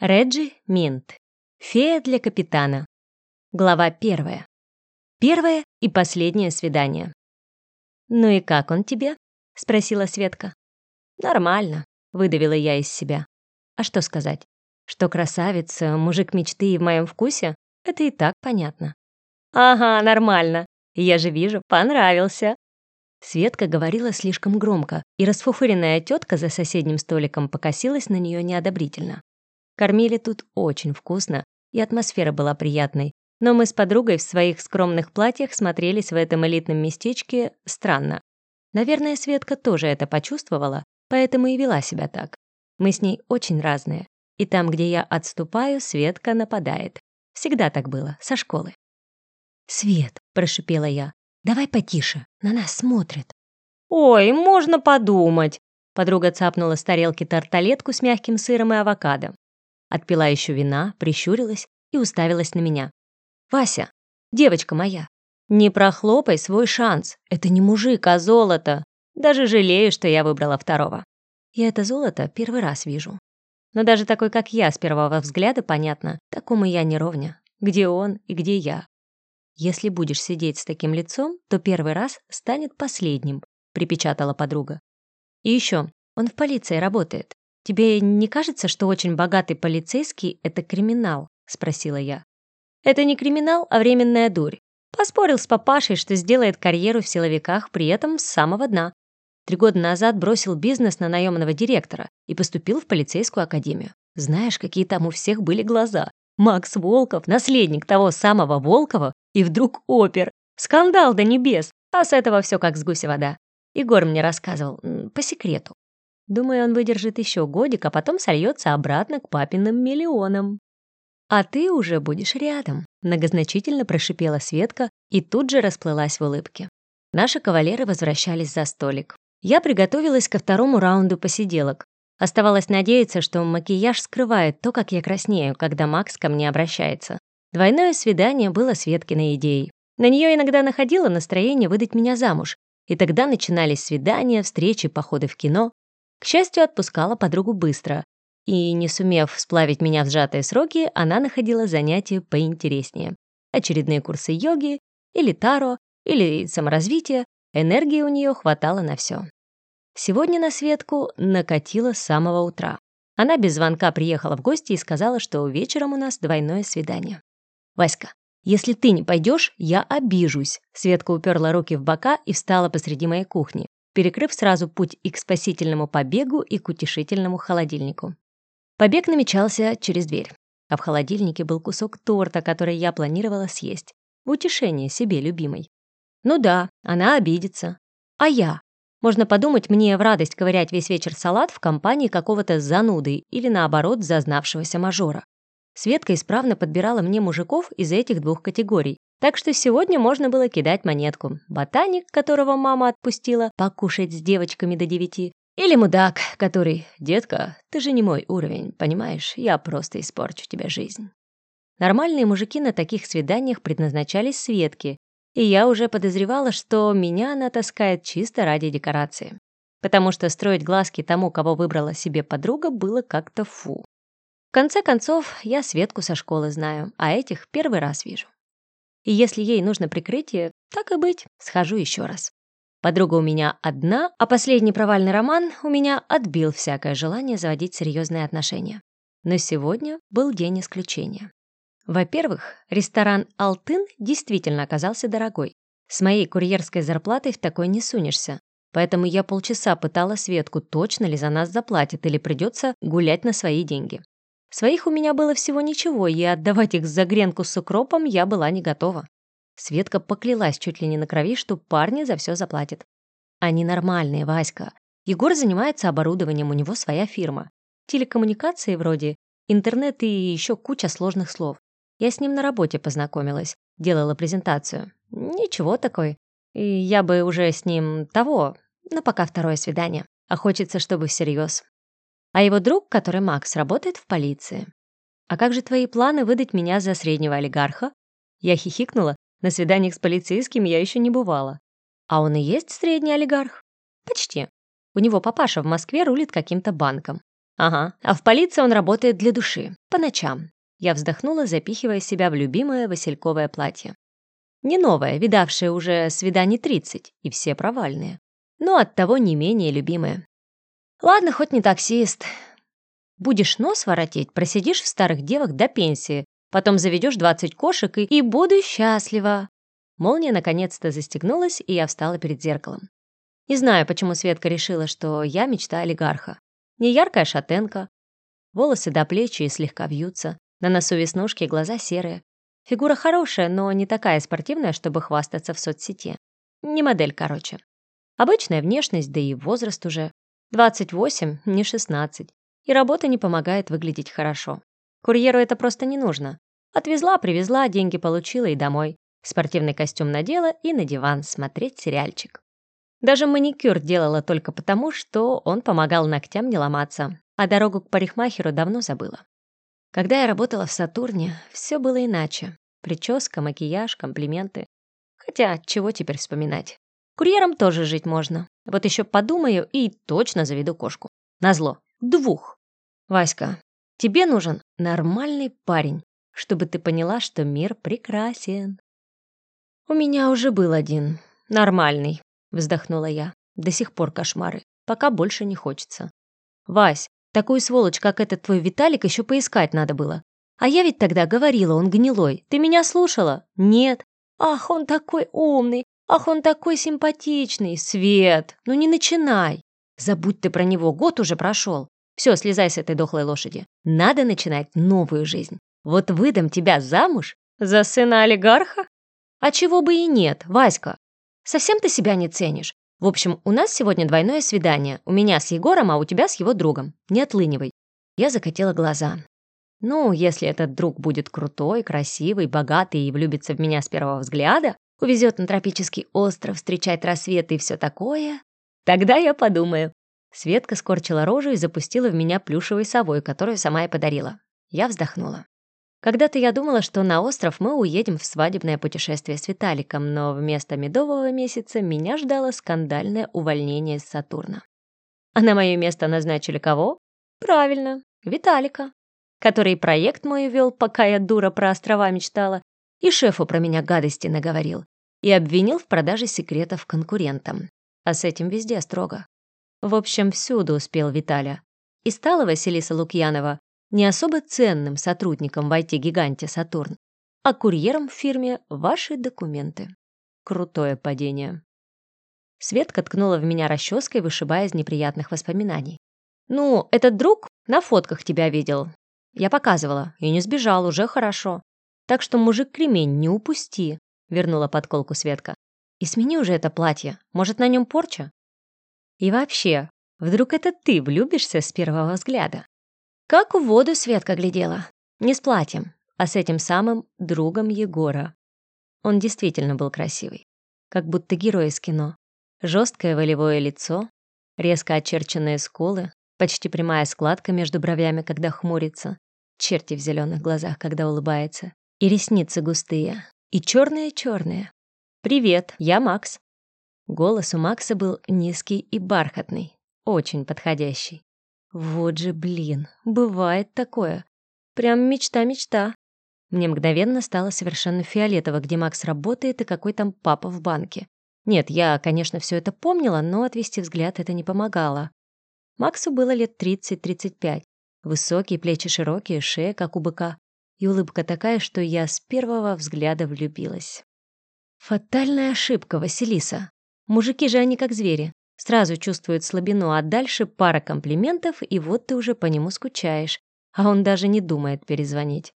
Реджи Минт. Фея для капитана. Глава первая. Первое и последнее свидание. «Ну и как он тебе?» — спросила Светка. «Нормально», — выдавила я из себя. А что сказать? Что красавица, мужик мечты и в моем вкусе? Это и так понятно. «Ага, нормально. Я же вижу, понравился». Светка говорила слишком громко, и расфуфыренная тетка за соседним столиком покосилась на нее неодобрительно. Кормили тут очень вкусно, и атмосфера была приятной, но мы с подругой в своих скромных платьях смотрелись в этом элитном местечке странно. Наверное, Светка тоже это почувствовала, поэтому и вела себя так. Мы с ней очень разные, и там, где я отступаю, Светка нападает. Всегда так было, со школы. «Свет», — прошипела я, — «давай потише, на нас смотрят». «Ой, можно подумать», — подруга цапнула с тарелки тарталетку с мягким сыром и авокадо. Отпила еще вина, прищурилась и уставилась на меня. «Вася, девочка моя, не прохлопай свой шанс. Это не мужик, а золото. Даже жалею, что я выбрала второго. Я это золото первый раз вижу. Но даже такой, как я, с первого взгляда понятно, такому я не ровня. Где он и где я. «Если будешь сидеть с таким лицом, то первый раз станет последним», — припечатала подруга. «И еще, он в полиции работает. Тебе не кажется, что очень богатый полицейский — это криминал?» — спросила я. «Это не криминал, а временная дурь. Поспорил с папашей, что сделает карьеру в силовиках, при этом с самого дна. Три года назад бросил бизнес на наемного директора и поступил в полицейскую академию. Знаешь, какие там у всех были глаза. Макс Волков, наследник того самого Волкова, и вдруг опер. Скандал до небес, а с этого все как с гуся вода. Егор мне рассказывал, по секрету. Думаю, он выдержит еще годик, а потом сольется обратно к папиным миллионам. «А ты уже будешь рядом», — многозначительно прошипела Светка и тут же расплылась в улыбке. Наши кавалеры возвращались за столик. Я приготовилась ко второму раунду посиделок. Оставалось надеяться, что макияж скрывает то, как я краснею, когда Макс ко мне обращается. Двойное свидание было Светкиной идеей. На нее иногда находило настроение выдать меня замуж, и тогда начинались свидания, встречи, походы в кино. К счастью, отпускала подругу быстро, и, не сумев сплавить меня в сжатые сроки, она находила занятия поинтереснее. Очередные курсы йоги, или таро, или саморазвитие, энергии у нее хватало на все. Сегодня на Светку накатило с самого утра. Она без звонка приехала в гости и сказала, что вечером у нас двойное свидание. «Васька, если ты не пойдешь, я обижусь». Светка уперла руки в бока и встала посреди моей кухни, перекрыв сразу путь и к спасительному побегу, и к утешительному холодильнику. Побег намечался через дверь, а в холодильнике был кусок торта, который я планировала съесть, в утешение себе любимой. Ну да, она обидится. А я? Можно подумать, мне в радость ковырять весь вечер салат в компании какого-то зануды или, наоборот, зазнавшегося мажора. Светка исправно подбирала мне мужиков из этих двух категорий. Так что сегодня можно было кидать монетку. Ботаник, которого мама отпустила покушать с девочками до девяти. Или мудак, который «Детка, ты же не мой уровень, понимаешь? Я просто испорчу тебе жизнь». Нормальные мужики на таких свиданиях предназначались Светке, и я уже подозревала, что меня она таскает чисто ради декорации. Потому что строить глазки тому, кого выбрала себе подруга, было как-то фу. В конце концов, я Светку со школы знаю, а этих первый раз вижу. И если ей нужно прикрытие, так и быть, схожу еще раз. Подруга у меня одна, а последний провальный роман у меня отбил всякое желание заводить серьезные отношения. Но сегодня был день исключения. Во-первых, ресторан «Алтын» действительно оказался дорогой. С моей курьерской зарплатой в такой не сунешься. Поэтому я полчаса пытала Светку, точно ли за нас заплатят или придется гулять на свои деньги. Своих у меня было всего ничего, и отдавать их за гренку с укропом я была не готова. Светка поклялась чуть ли не на крови, что парни за все заплатят. Они нормальные, Васька. Егор занимается оборудованием, у него своя фирма. Телекоммуникации вроде, интернет и еще куча сложных слов. Я с ним на работе познакомилась, делала презентацию. Ничего такой. И я бы уже с ним того, но пока второе свидание. А хочется, чтобы всерьез. А его друг, который Макс, работает в полиции. А как же твои планы выдать меня за среднего олигарха? Я хихикнула. На свиданиях с полицейским я еще не бывала. А он и есть средний олигарх? Почти. У него папаша в Москве рулит каким-то банком. Ага, а в полиции он работает для души, по ночам. Я вздохнула, запихивая себя в любимое васильковое платье. Не новое, видавшее уже свиданий 30, и все провальные. Но оттого не менее любимое. Ладно, хоть не таксист. Будешь нос воротить, просидишь в старых девах до пенсии, потом заведешь 20 кошек и, и буду счастлива. Молния наконец-то застегнулась, и я встала перед зеркалом. Не знаю, почему Светка решила, что я мечта олигарха. Не яркая шатенка, волосы до плечи и слегка вьются, на носу веснушки, глаза серые. Фигура хорошая, но не такая спортивная, чтобы хвастаться в соцсети. Не модель, короче. Обычная внешность, да и возраст уже. 28, не 16. И работа не помогает выглядеть хорошо. Курьеру это просто не нужно. Отвезла, привезла, деньги получила и домой. Спортивный костюм надела и на диван смотреть сериальчик. Даже маникюр делала только потому, что он помогал ногтям не ломаться, а дорогу к парикмахеру давно забыла. Когда я работала в «Сатурне», все было иначе. Прическа, макияж, комплименты. Хотя, чего теперь вспоминать? Курьером тоже жить можно. Вот еще подумаю и точно заведу кошку. Назло. Двух. Васька, тебе нужен нормальный парень, чтобы ты поняла, что мир прекрасен. У меня уже был один. Нормальный, вздохнула я. До сих пор кошмары. Пока больше не хочется. Вась, Такую сволочь, как этот твой Виталик, еще поискать надо было. А я ведь тогда говорила, он гнилой. Ты меня слушала? Нет. Ах, он такой умный. Ах, он такой симпатичный. Свет, ну не начинай. Забудь ты про него, год уже прошел. Все, слезай с этой дохлой лошади. Надо начинать новую жизнь. Вот выдам тебя замуж за сына олигарха? А чего бы и нет, Васька. Совсем ты себя не ценишь. В общем, у нас сегодня двойное свидание. У меня с Егором, а у тебя с его другом. Не отлынивай. Я закатила глаза. Ну, если этот друг будет крутой, красивый, богатый и влюбится в меня с первого взгляда, увезет на тропический остров, встречать рассветы и все такое, тогда я подумаю. Светка скорчила рожу и запустила в меня плюшевой совой, которую сама и подарила. Я вздохнула. Когда-то я думала, что на остров мы уедем в свадебное путешествие с Виталиком, но вместо медового месяца меня ждало скандальное увольнение с Сатурна. А на мое место назначили кого? Правильно, Виталика, который проект мой вел, пока я дура про острова мечтала, и шефу про меня гадости наговорил, и обвинил в продаже секретов конкурентам. А с этим везде строго. В общем, всюду успел Виталя. И стала Василиса Лукьянова не особо ценным сотрудником в IT-гиганте «Сатурн», а курьером в фирме «Ваши документы». Крутое падение. Светка ткнула в меня расческой, вышибая из неприятных воспоминаний. «Ну, этот друг на фотках тебя видел. Я показывала, и не сбежал, уже хорошо. Так что мужик-кремень не упусти», — вернула подколку Светка. «И смени уже это платье, может, на нем порча?» «И вообще, вдруг это ты влюбишься с первого взгляда?» Как в воду Светка глядела. Не с платьем, а с этим самым другом Егора. Он действительно был красивый. Как будто герой из кино. Жесткое волевое лицо, резко очерченные скулы, почти прямая складка между бровями, когда хмурится, черти в зеленых глазах, когда улыбается, и ресницы густые, и черные-черные. «Привет, я Макс». Голос у Макса был низкий и бархатный, очень подходящий. Вот же, блин, бывает такое. Прям мечта-мечта. Мне мгновенно стало совершенно фиолетово, где Макс работает и какой там папа в банке. Нет, я, конечно, все это помнила, но отвести взгляд это не помогало. Максу было лет 30-35. Высокие, плечи широкие, шея, как у быка. И улыбка такая, что я с первого взгляда влюбилась. Фатальная ошибка, Василиса. Мужики же они как звери. Сразу чувствует слабину, а дальше пара комплиментов, и вот ты уже по нему скучаешь. А он даже не думает перезвонить.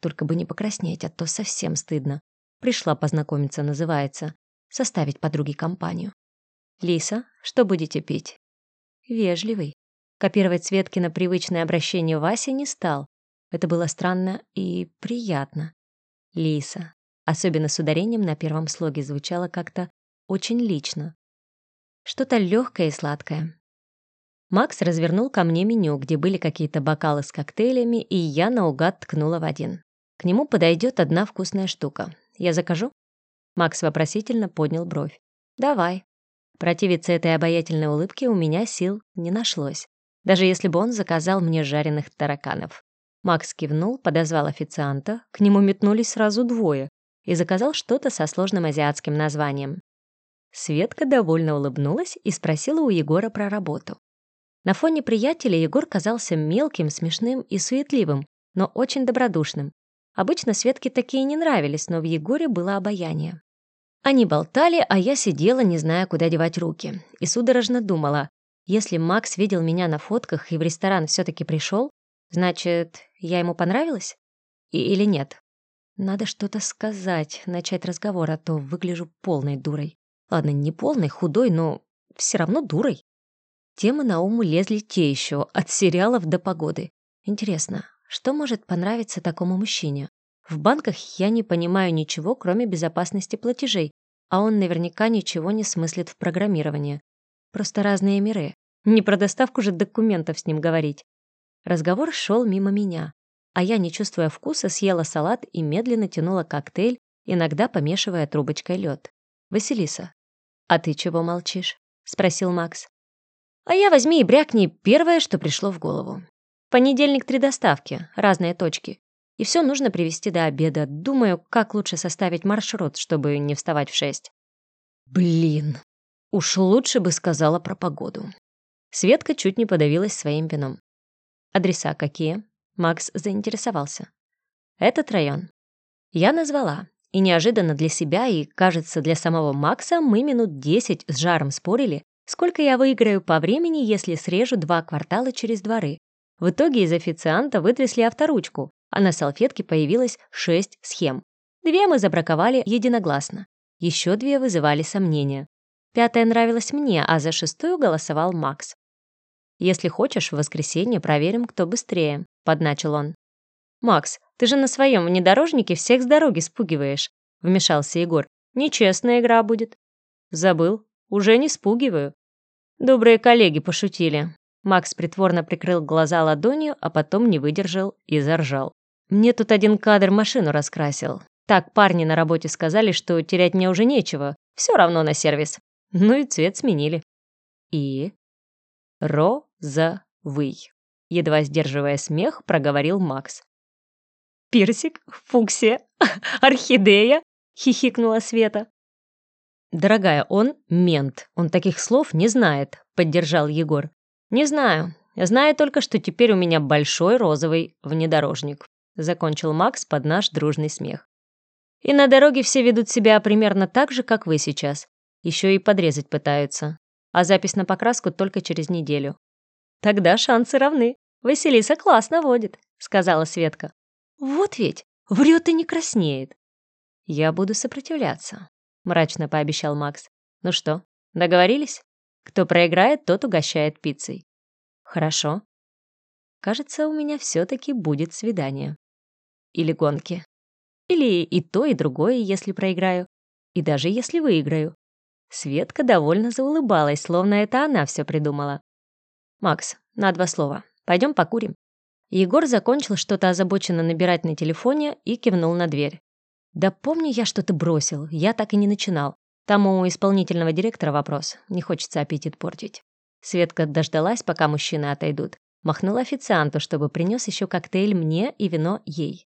Только бы не покраснеть, а то совсем стыдно. Пришла познакомиться, называется. Составить подруге компанию. «Лиса, что будете пить?» Вежливый. Копировать Светкино привычное обращение Вася не стал. Это было странно и приятно. Лиса. Особенно с ударением на первом слоге звучало как-то очень лично. Что-то легкое и сладкое. Макс развернул ко мне меню, где были какие-то бокалы с коктейлями, и я наугад ткнула в один. К нему подойдет одна вкусная штука. Я закажу? Макс вопросительно поднял бровь. «Давай». Противиться этой обаятельной улыбке у меня сил не нашлось. даже если бы он заказал мне жареных тараканов. Макс кивнул, подозвал официанта, к нему метнулись сразу двое и заказал что-то со сложным азиатским названием. Светка довольно улыбнулась и спросила у Егора про работу. На фоне приятеля Егор казался мелким, смешным и суетливым, но очень добродушным. Обычно Светке такие не нравились, но в Егоре было обаяние. Они болтали, а я сидела, не зная, куда девать руки, и судорожно думала, если Макс видел меня на фотках и в ресторан все таки пришел, значит, я ему понравилась? И или нет? Надо что-то сказать, начать разговор, а то выгляжу полной дурой. Ладно, не полной, худой, но все равно дурой. Темы на ум лезли те еще, от сериалов до погоды. Интересно, что может понравиться такому мужчине? В банках я не понимаю ничего, кроме безопасности платежей, а он наверняка ничего не смыслит в программировании. Просто разные миры. Не про доставку же документов с ним говорить. Разговор шел мимо меня, а я, не чувствуя вкуса, съела салат и медленно тянула коктейль, иногда помешивая трубочкой лед. «Василиса, а ты чего молчишь?» — спросил Макс. «А я возьми и брякни первое, что пришло в голову. Понедельник три доставки, разные точки. И все нужно привезти до обеда. Думаю, как лучше составить маршрут, чтобы не вставать в шесть. Блин, уж лучше бы сказала про погоду. Светка чуть не подавилась своим вином. Адреса какие? Макс заинтересовался. Этот район. Я назвала. И неожиданно для себя и, кажется, для самого Макса мы минут десять с жаром спорили, сколько я выиграю по времени, если срежу два квартала через дворы. В итоге из официанта вытрясли авторучку, а на салфетке появилось шесть схем. Две мы забраковали единогласно. Еще две вызывали сомнения. Пятая нравилась мне, а за шестую голосовал Макс. «Если хочешь, в воскресенье проверим, кто быстрее», — подначил он. «Макс, ты же на своем внедорожнике всех с дороги спугиваешь», — вмешался Егор. «Нечестная игра будет». «Забыл. Уже не спугиваю». Добрые коллеги пошутили. Макс притворно прикрыл глаза ладонью, а потом не выдержал и заржал. Мне тут один кадр машину раскрасил. Так парни на работе сказали, что терять мне уже нечего. Все равно на сервис. Ну и цвет сменили. И? Розовый. Едва сдерживая смех, проговорил Макс. «Персик, фуксия, орхидея!» — хихикнула Света. «Дорогая, он мент, он таких слов не знает», — поддержал Егор. «Не знаю. Знаю только, что теперь у меня большой розовый внедорожник. — закончил Макс под наш дружный смех. «И на дороге все ведут себя примерно так же, как вы сейчас. Еще и подрезать пытаются. А запись на покраску только через неделю». «Тогда шансы равны. Василиса классно водит», — сказала Светка. «Вот ведь, врет и не краснеет». «Я буду сопротивляться», — мрачно пообещал Макс. «Ну что, договорились? Кто проиграет, тот угощает пиццей». «Хорошо. Кажется, у меня все-таки будет свидание». Или гонки. Или и то, и другое, если проиграю. И даже если выиграю. Светка довольно заулыбалась, словно это она все придумала. «Макс, на два слова. Пойдем покурим». Егор закончил что-то озабоченно набирать на телефоне и кивнул на дверь. «Да помню, я что-то бросил. Я так и не начинал. Там у исполнительного директора вопрос. Не хочется аппетит портить». Светка дождалась, пока мужчины отойдут. Махнула официанту, чтобы принес еще коктейль мне и вино ей.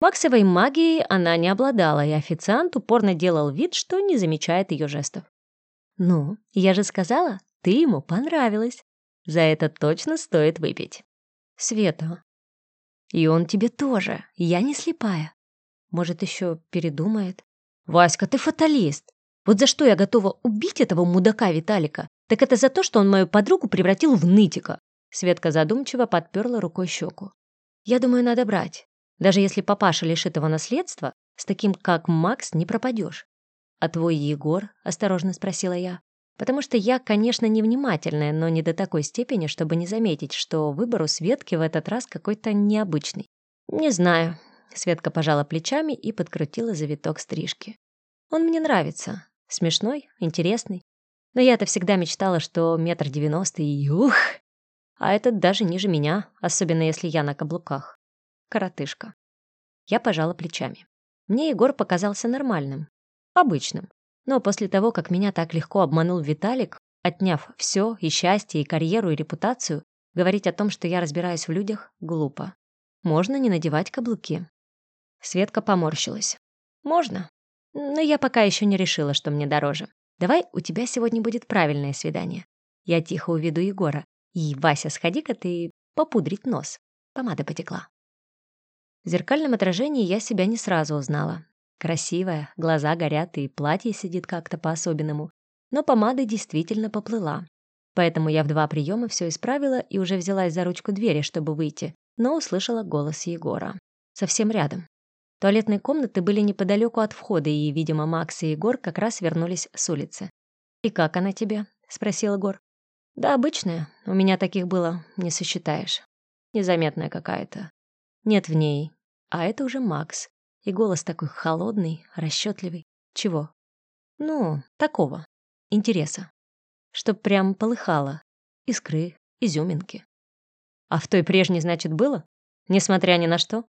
Максовой магией она не обладала, и официант упорно делал вид, что не замечает ее жестов. «Ну, я же сказала, ты ему понравилась. За это точно стоит выпить». «Света». «И он тебе тоже. Я не слепая. Может, еще передумает?» «Васька, ты фаталист. Вот за что я готова убить этого мудака Виталика, так это за то, что он мою подругу превратил в нытика». Светка задумчиво подперла рукой щеку. «Я думаю, надо брать. Даже если папаша лишит его наследства, с таким, как Макс, не пропадешь. «А твой Егор?» — осторожно спросила я. Потому что я, конечно, невнимательная, но не до такой степени, чтобы не заметить, что выбор у Светки в этот раз какой-то необычный. «Не знаю». Светка пожала плечами и подкрутила завиток стрижки. «Он мне нравится. Смешной, интересный. Но я-то всегда мечтала, что метр девяносто и ух! А этот даже ниже меня, особенно если я на каблуках коротышка. Я пожала плечами. Мне Егор показался нормальным, обычным. Но после того, как меня так легко обманул Виталик, отняв все, и счастье, и карьеру, и репутацию, Говорить о том, что я разбираюсь в людях, глупо. Можно не надевать каблуки. Светка поморщилась. Можно. Но я пока еще не решила, что мне дороже. Давай у тебя сегодня будет правильное свидание. Я тихо уведу Егора. И, Вася, сходи-ка ты попудрить нос. Помада потекла. В зеркальном отражении я себя не сразу узнала. Красивая, глаза горят и платье сидит как-то по-особенному. Но помада действительно поплыла. Поэтому я в два приема все исправила и уже взялась за ручку двери, чтобы выйти, но услышала голос Егора. Совсем рядом. Туалетные комнаты были неподалеку от входа, и, видимо, Макс и Егор как раз вернулись с улицы. «И как она тебе?» — спросил Егор. «Да обычная. У меня таких было, не сосчитаешь. Незаметная какая-то. Нет в ней. А это уже Макс. И голос такой холодный, расчетливый. Чего? Ну, такого. Интереса. Чтоб прям полыхало. Искры, изюминки. А в той прежней, значит, было? Несмотря ни на что?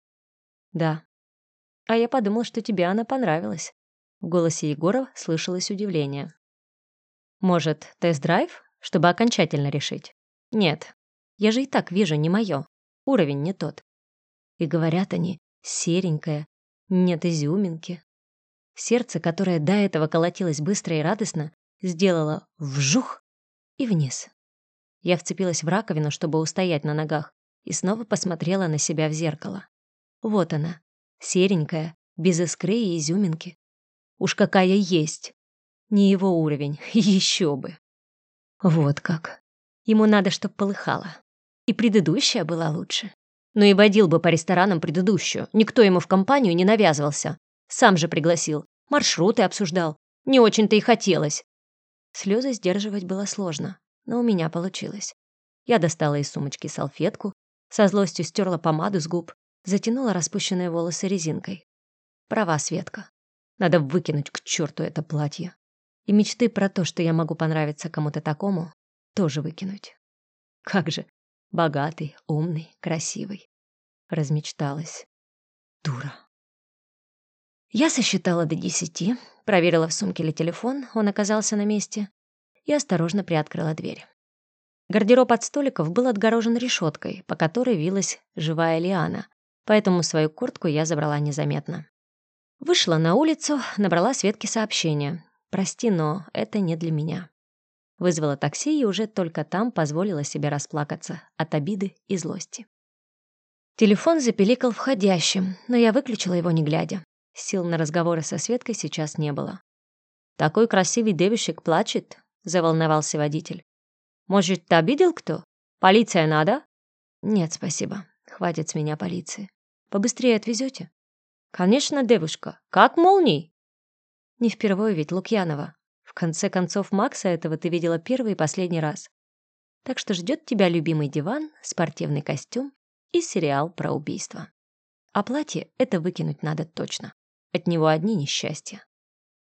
Да. А я подумал, что тебе она понравилась. В голосе Егора слышалось удивление. Может, тест-драйв, чтобы окончательно решить? Нет. Я же и так вижу, не моё. Уровень не тот. И говорят они, серенькая, нет изюминки. Сердце, которое до этого колотилось быстро и радостно, сделало вжух и вниз. Я вцепилась в раковину, чтобы устоять на ногах, и снова посмотрела на себя в зеркало. Вот она, серенькая, без искры и изюминки. Уж какая есть. Не его уровень, еще бы. Вот как. Ему надо, чтоб полыхало. И предыдущая была лучше. Но и водил бы по ресторанам предыдущую. Никто ему в компанию не навязывался. Сам же пригласил. Маршруты обсуждал. Не очень-то и хотелось. Слезы сдерживать было сложно, но у меня получилось. Я достала из сумочки салфетку, со злостью стерла помаду с губ, затянула распущенные волосы резинкой. Права, Светка. Надо выкинуть к черту это платье. И мечты про то, что я могу понравиться кому-то такому, тоже выкинуть. Как же, богатый, умный, красивый. Размечталась. Дура. Я сосчитала до десяти, проверила в сумке ли телефон, он оказался на месте, и осторожно приоткрыла дверь. Гардероб от столиков был отгорожен решеткой, по которой вилась живая лиана, поэтому свою куртку я забрала незаметно. Вышла на улицу, набрала Светке сообщение. «Прости, но это не для меня». Вызвала такси и уже только там позволила себе расплакаться от обиды и злости. Телефон запеликал входящим, но я выключила его не глядя. Сил на разговоры со Светкой сейчас не было. «Такой красивый девушек плачет», — заволновался водитель. «Может, ты обидел кто? Полиция надо?» «Нет, спасибо. Хватит с меня полиции. Побыстрее отвезете?» «Конечно, девушка. Как молний?» «Не впервые ведь, Лукьянова. В конце концов, Макса этого ты видела первый и последний раз. Так что ждет тебя любимый диван, спортивный костюм и сериал про убийство. А платье это выкинуть надо точно. От него одни несчастья.